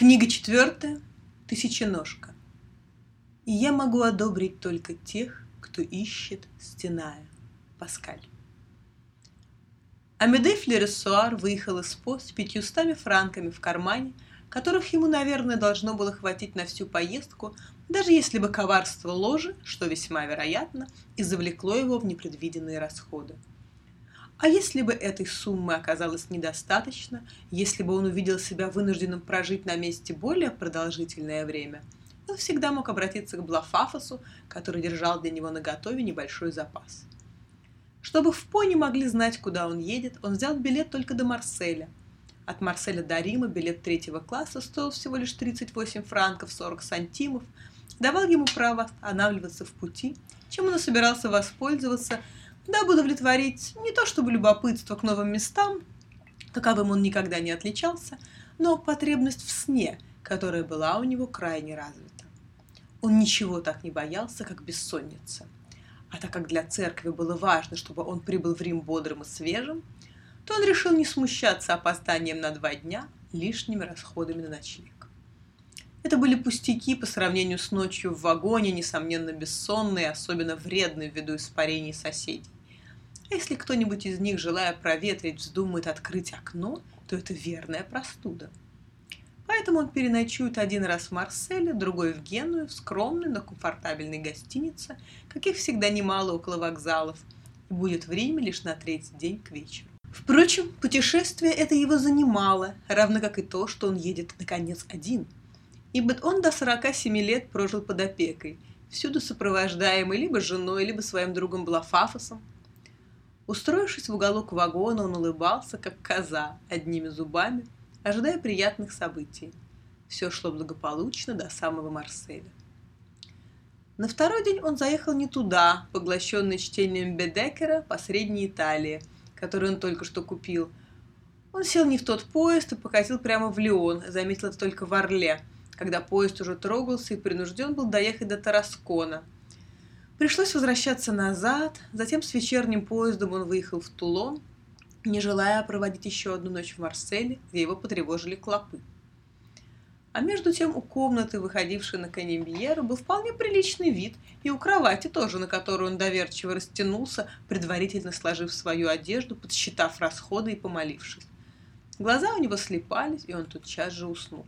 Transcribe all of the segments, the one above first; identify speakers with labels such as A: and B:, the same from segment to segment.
A: Книга четвертая. Тысяченожка. И я могу одобрить только тех, кто ищет, стеная. Паскаль. Амедей Флерессуар выехал из По с пятьюстами франками в кармане, которых ему, наверное, должно было хватить на всю поездку, даже если бы коварство ложи, что весьма вероятно, и завлекло его в непредвиденные расходы. А если бы этой суммы оказалось недостаточно, если бы он увидел себя вынужденным прожить на месте более продолжительное время, он всегда мог обратиться к Блафафосу, который держал для него наготове небольшой запас. Чтобы в Пони могли знать, куда он едет, он взял билет только до Марселя. От Марселя до Рима билет третьего класса стоил всего лишь 38 франков 40 сантимов, давал ему право останавливаться в пути, чем он собирался воспользоваться – дабы удовлетворить не то чтобы любопытство к новым местам, таковым он никогда не отличался, но потребность в сне, которая была у него крайне развита. Он ничего так не боялся, как бессонница. А так как для церкви было важно, чтобы он прибыл в Рим бодрым и свежим, то он решил не смущаться опозданием на два дня лишними расходами на ночлег. Это были пустяки по сравнению с ночью в вагоне, несомненно бессонные, особенно вредные ввиду испарений соседей. Если кто-нибудь из них, желая проветрить, вздумает открыть окно, то это верная простуда. Поэтому он переночует один раз в Марселе, другой в Геную, в скромной, но комфортабельной гостинице, каких всегда немало около вокзалов, и будет в Риме лишь на третий день к вечеру. Впрочем, путешествие это его занимало, равно как и то, что он едет, наконец, один – ибо он до 47 лет прожил под опекой, всюду сопровождаемый либо женой, либо своим другом Блафафосом. Устроившись в уголок вагона, он улыбался, как коза, одними зубами, ожидая приятных событий. Все шло благополучно до самого Марселя. На второй день он заехал не туда, поглощенный чтением Бедекера по Средней Италии, который он только что купил. Он сел не в тот поезд и покатил прямо в Лион, заметил это только в Орле – когда поезд уже трогался и принужден был доехать до Тараскона. Пришлось возвращаться назад, затем с вечерним поездом он выехал в Тулон, не желая проводить еще одну ночь в Марселе, где его потревожили клопы. А между тем у комнаты, выходившей на Канембьера, был вполне приличный вид, и у кровати тоже, на которую он доверчиво растянулся, предварительно сложив свою одежду, подсчитав расходы и помолившись. Глаза у него слепались, и он тотчас же уснул.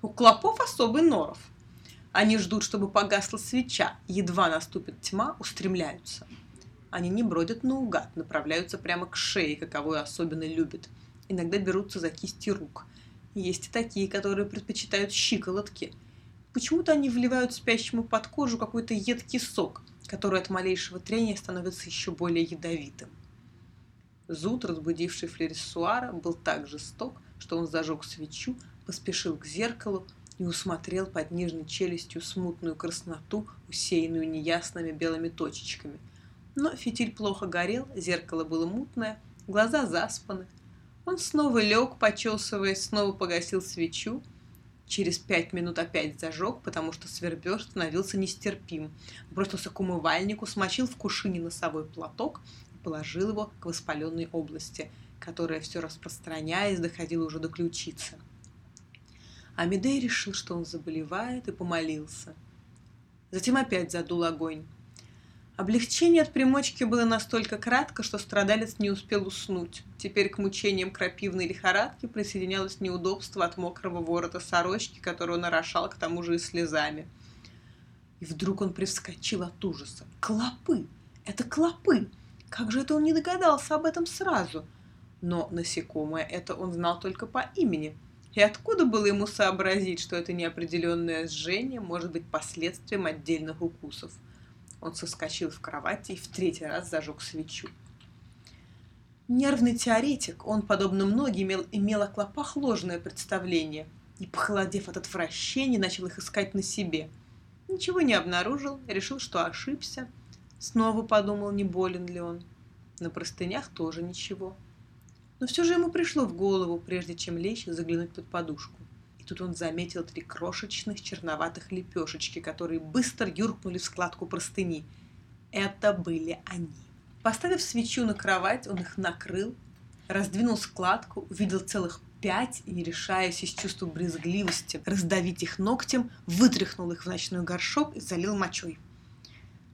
A: У клопов особый норов. Они ждут, чтобы погасла свеча, едва наступит тьма, устремляются. Они не бродят наугад, направляются прямо к шее, каковую особенно любят. Иногда берутся за кисти рук. Есть и такие, которые предпочитают щиколотки. Почему-то они вливают спящему под кожу какой-то едкий сок, который от малейшего трения становится еще более ядовитым. Зуд, разбудивший Флериссуара, был так жесток, что он зажег свечу, поспешил к зеркалу и усмотрел под нижней челюстью смутную красноту, усеянную неясными белыми точечками. Но фитиль плохо горел, зеркало было мутное, глаза заспаны. Он снова лег, почесываясь, снова погасил свечу. Через пять минут опять зажег, потому что свербеж становился нестерпим. Бросился к умывальнику, смочил в кушине носовой платок и положил его к воспаленной области, которая все распространяясь доходила уже до ключицы. Амедей решил, что он заболевает, и помолился. Затем опять задул огонь. Облегчение от примочки было настолько кратко, что страдалец не успел уснуть. Теперь к мучениям крапивной лихорадки присоединялось неудобство от мокрого ворота сорочки, которую он орошал к тому же и слезами. И вдруг он привскочил от ужаса. «Клопы! Это клопы! Как же это он не догадался об этом сразу?» Но насекомое это он знал только по имени – и откуда было ему сообразить, что это неопределенное жжение может быть последствием отдельных укусов? Он соскочил в кровати и в третий раз зажег свечу. Нервный теоретик, он, подобно многим, имел, имел о клопах ложное представление и, похолодев от отвращения, начал их искать на себе. Ничего не обнаружил, решил, что ошибся. Снова подумал, не болен ли он. На простынях тоже ничего. Но все же ему пришло в голову, прежде чем лечь, заглянуть под подушку. И тут он заметил три крошечных черноватых лепешечки, которые быстро юркнули в складку простыни. Это были они. Поставив свечу на кровать, он их накрыл, раздвинул складку, увидел целых опять, не решаясь из чувства брезгливости раздавить их ногтем, вытряхнул их в ночной горшок и залил мочой.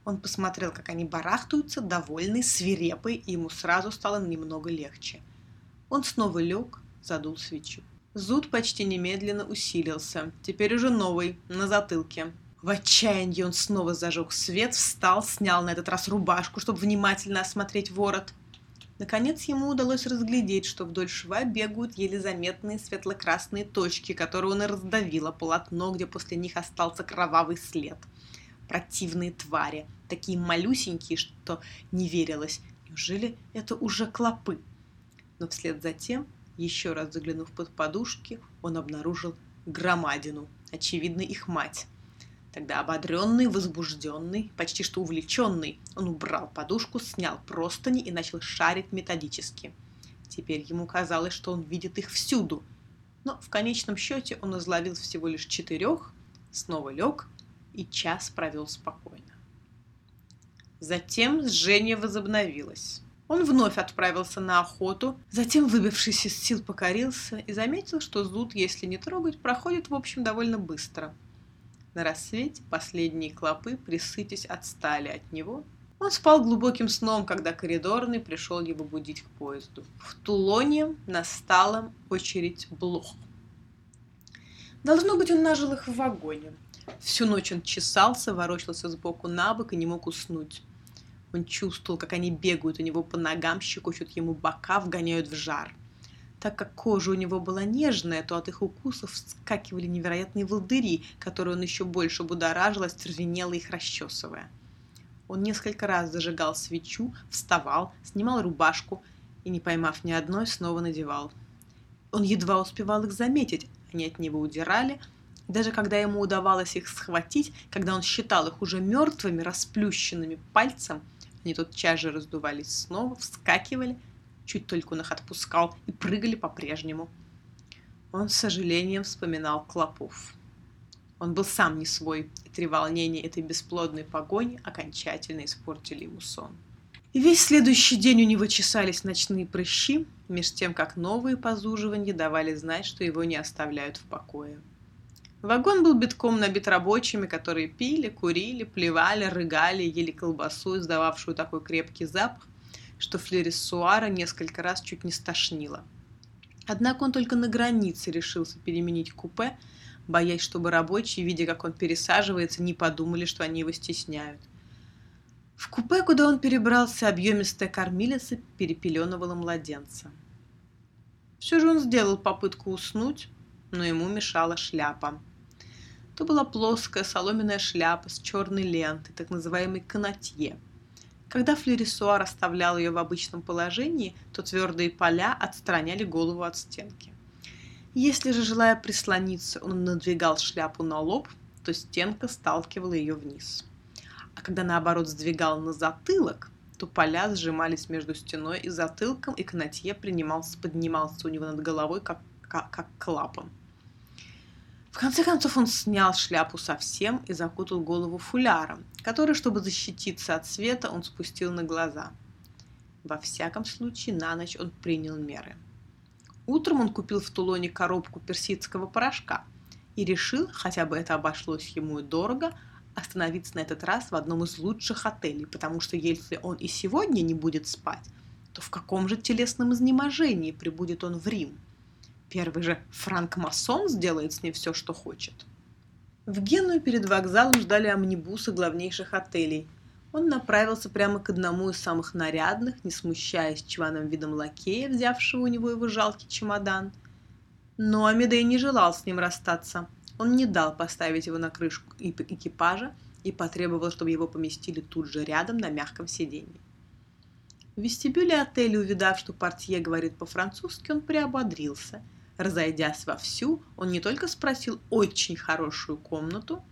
A: Он посмотрел, как они барахтаются, довольный, свирепый, и ему сразу стало немного легче. Он снова лег, задул свечу. Зуд почти немедленно усилился, теперь уже новый, на затылке. В отчаянии он снова зажег свет, встал, снял на этот раз рубашку, чтобы внимательно осмотреть ворот. Наконец ему удалось разглядеть, что вдоль шва бегают еле заметные светло-красные точки, которые он и раздавил, а полотно, где после них остался кровавый след. Противные твари, такие малюсенькие, что не верилось. Неужели это уже клопы? Но вслед за тем, еще раз заглянув под подушки, он обнаружил громадину, очевидно, их мать. Тогда ободренный, возбужденный, почти что увлеченный, он убрал подушку, снял простыни и начал шарить методически. Теперь ему казалось, что он видит их всюду. Но в конечном счете он изловил всего лишь четырех, снова лег и час провел спокойно. Затем сжение возобновилось. Он вновь отправился на охоту, затем, выбившись из сил, покорился и заметил, что зуд, если не трогать, проходит, в общем, довольно быстро – на рассвете последние клопы, присытясь, отстали от него. Он спал глубоким сном, когда коридорный пришел его будить к поезду. В Тулоне настала очередь блох. Должно быть, он нажил их в вагоне. Всю ночь он чесался, ворочался сбоку на бок и не мог уснуть. Он чувствовал, как они бегают у него по ногам, щекочут ему бока, вгоняют в жар. Так как кожа у него была нежная, то от их укусов вскакивали невероятные волдыри, которые он еще больше будоражил, остервенело их расчесывая. Он несколько раз зажигал свечу, вставал, снимал рубашку и, не поймав ни одной, снова надевал. Он едва успевал их заметить, они от него удирали, даже когда ему удавалось их схватить, когда он считал их уже мертвыми, расплющенными пальцем, они тотчас же раздувались снова, вскакивали – чуть только он их отпускал, и прыгали по-прежнему. Он с сожалением вспоминал клопов. Он был сам не свой, и три волнения этой бесплодной погони окончательно испортили ему сон. И весь следующий день у него чесались ночные прыщи, меж тем, как новые позуживания давали знать, что его не оставляют в покое. Вагон был битком набит рабочими, которые пили, курили, плевали, рыгали, ели колбасу, издававшую такой крепкий запах, что Флерисуара несколько раз чуть не стошнило. Однако он только на границе решился переменить купе, боясь, чтобы рабочие, видя, как он пересаживается, не подумали, что они его стесняют. В купе, куда он перебрался, объемистая кормилица перепеленывала младенца. Все же он сделал попытку уснуть, но ему мешала шляпа. То была плоская соломенная шляпа с черной лентой, так называемый канатье – когда флюрисуар оставлял ее в обычном положении, то твердые поля отстраняли голову от стенки. Если же, желая прислониться, он надвигал шляпу на лоб, то стенка сталкивала ее вниз. А когда, наоборот, сдвигал на затылок, то поля сжимались между стеной и затылком, и канатье принимался, поднимался у него над головой, как, как, как клапан. В конце концов он снял шляпу совсем и закутал голову фуляром, который, чтобы защититься от света, он спустил на глаза. Во всяком случае, на ночь он принял меры. Утром он купил в Тулоне коробку персидского порошка и решил, хотя бы это обошлось ему и дорого, остановиться на этот раз в одном из лучших отелей, потому что если он и сегодня не будет спать, то в каком же телесном изнеможении прибудет он в Рим – Первый же франк-масон сделает с ней все, что хочет. В Геную перед вокзалом ждали амнибусы главнейших отелей. Он направился прямо к одному из самых нарядных, не смущаясь чваным видом лакея, взявшего у него его жалкий чемодан. Но Амедей не желал с ним расстаться. Он не дал поставить его на крышку экипажа и потребовал, чтобы его поместили тут же рядом на мягком сиденье. В вестибюле отеля, увидав, что портье говорит по-французски, он приободрился – Разойдясь вовсю, он не только спросил очень хорошую комнату,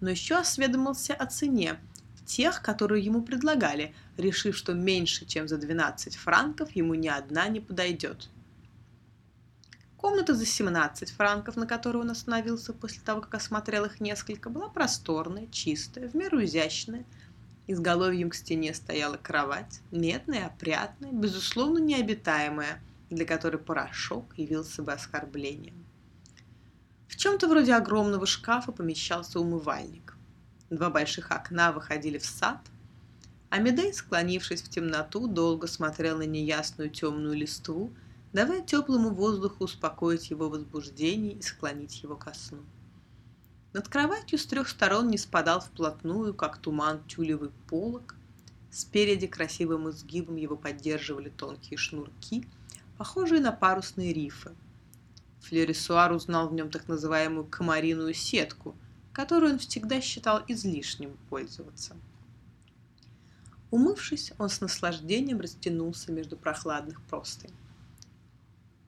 A: но еще осведомился о цене тех, которые ему предлагали, решив, что меньше, чем за 12 франков, ему ни одна не подойдет. Комната за 17 франков, на которой он остановился после того, как осмотрел их несколько, была просторная, чистая, в меру изящная. Изголовьем к стене стояла кровать, медная, опрятная, безусловно, необитаемая – для которой порошок явился бы оскорблением. В чем-то вроде огромного шкафа помещался умывальник. Два больших окна выходили в сад, а Медей, склонившись в темноту, долго смотрел на неясную темную листву, давая теплому воздуху успокоить его возбуждение и склонить его ко сну. Над кроватью с трех сторон не спадал вплотную, как туман, тюлевый полог. Спереди красивым изгибом его поддерживали тонкие шнурки, похожие на парусные рифы. Флерисуар узнал в нем так называемую комариную сетку, которую он всегда считал излишним пользоваться. Умывшись, он с наслаждением растянулся между прохладных простынь.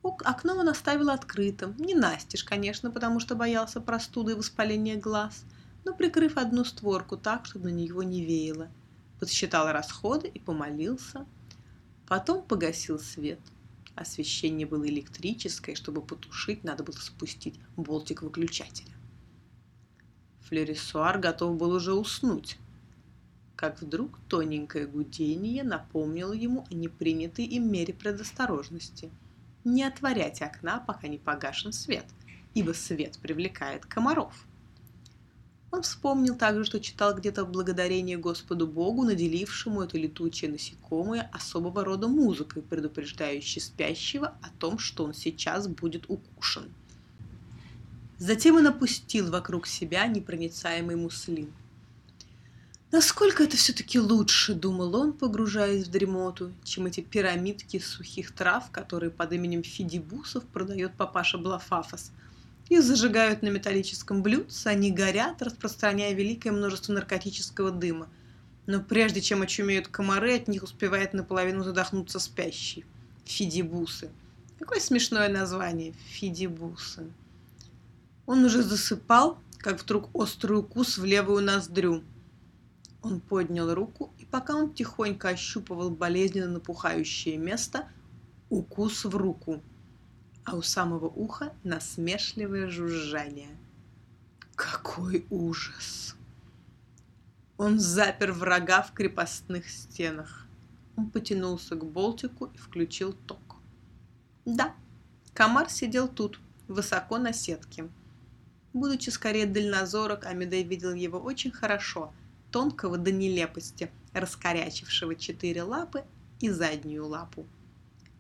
A: Окно он оставил открытым, не настежь, конечно, потому что боялся простуды и воспаления глаз, но прикрыв одну створку так, чтобы на него не веяло. Подсчитал расходы и помолился. Потом погасил свет. Освещение было электрическое, чтобы потушить, надо было спустить болтик выключателя. Флерисуар готов был уже уснуть, как вдруг тоненькое гудение напомнило ему о непринятой им мере предосторожности – не отворять окна, пока не погашен свет, ибо свет привлекает комаров. Он вспомнил также, что читал где-то благодарение Господу Богу, наделившему это летучее насекомое особого рода музыкой, предупреждающей спящего о том, что он сейчас будет укушен. Затем он опустил вокруг себя непроницаемый муслин. Насколько это все-таки лучше, думал он, погружаясь в дремоту, чем эти пирамидки сухих трав, которые под именем фидибусов продает папаша Блафафос. Их зажигают на металлическом блюдце, они горят, распространяя великое множество наркотического дыма. Но прежде чем очумеют комары, от них успевает наполовину задохнуться спящий. Фидибусы. Какое смешное название. Фидибусы. Он уже засыпал, как вдруг острый укус в левую ноздрю. Он поднял руку, и пока он тихонько ощупывал болезненно напухающее место, укус в руку, а у самого уха насмешливое жужжание. Какой ужас! Он запер врага в крепостных стенах. Он потянулся к болтику и включил ток. Да, комар сидел тут, высоко на сетке. Будучи скорее дальнозорок, Амедей видел его очень хорошо – тонкого до нелепости, раскорячившего четыре лапы и заднюю лапу,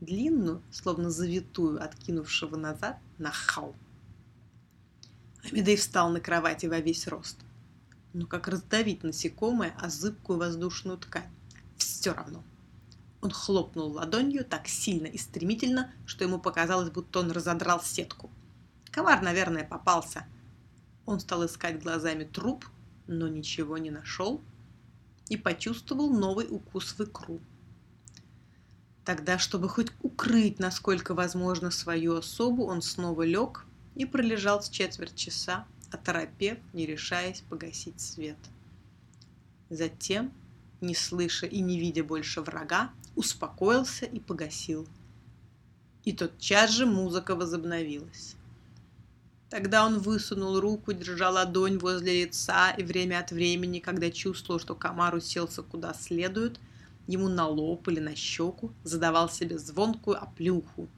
A: длинную, словно завитую, откинувшего назад на хау. Амедей встал на кровати во весь рост. Ну как раздавить насекомое о зыбкую воздушную ткань? Все равно. Он хлопнул ладонью так сильно и стремительно, что ему показалось, будто он разодрал сетку. Комар, наверное, попался. Он стал искать глазами труп, но ничего не нашел и почувствовал новый укус в икру. Тогда, чтобы хоть укрыть, насколько возможно, свою особу, он снова лег и пролежал с четверть часа, оторопев, не решаясь погасить свет. Затем, не слыша и не видя больше врага, успокоился и погасил. И тотчас же музыка возобновилась. Тогда он высунул руку, держа ладонь возле лица, и время от времени, когда чувствовал, что комар уселся куда следует, ему на лоб или на щеку задавал себе звонкую оплюху.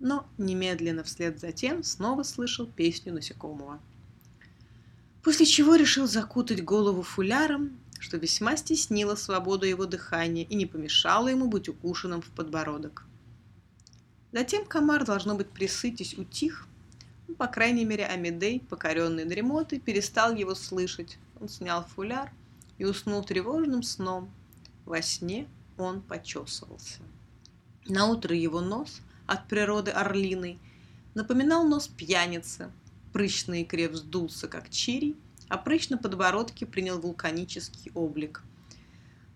A: Но немедленно вслед за тем снова слышал песню насекомого. После чего решил закутать голову фуляром, что весьма стеснило свободу его дыхания и не помешало ему быть укушенным в подбородок. Затем комар, должно быть, присытись, утих, ну, по крайней мере, Амидей, покоренный дремотой, перестал его слышать. Он снял фуляр и уснул тревожным сном. Во сне он почесывался. Наутро его нос, от природы орлиный, напоминал нос пьяницы. Прыщ на икре вздулся, как чирий, а прыщ на подбородке принял вулканический облик.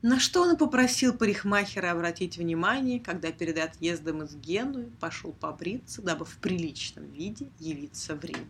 A: На что он и попросил парикмахера обратить внимание, когда перед отъездом из Генуи пошел побриться, дабы в приличном виде явиться в Рим.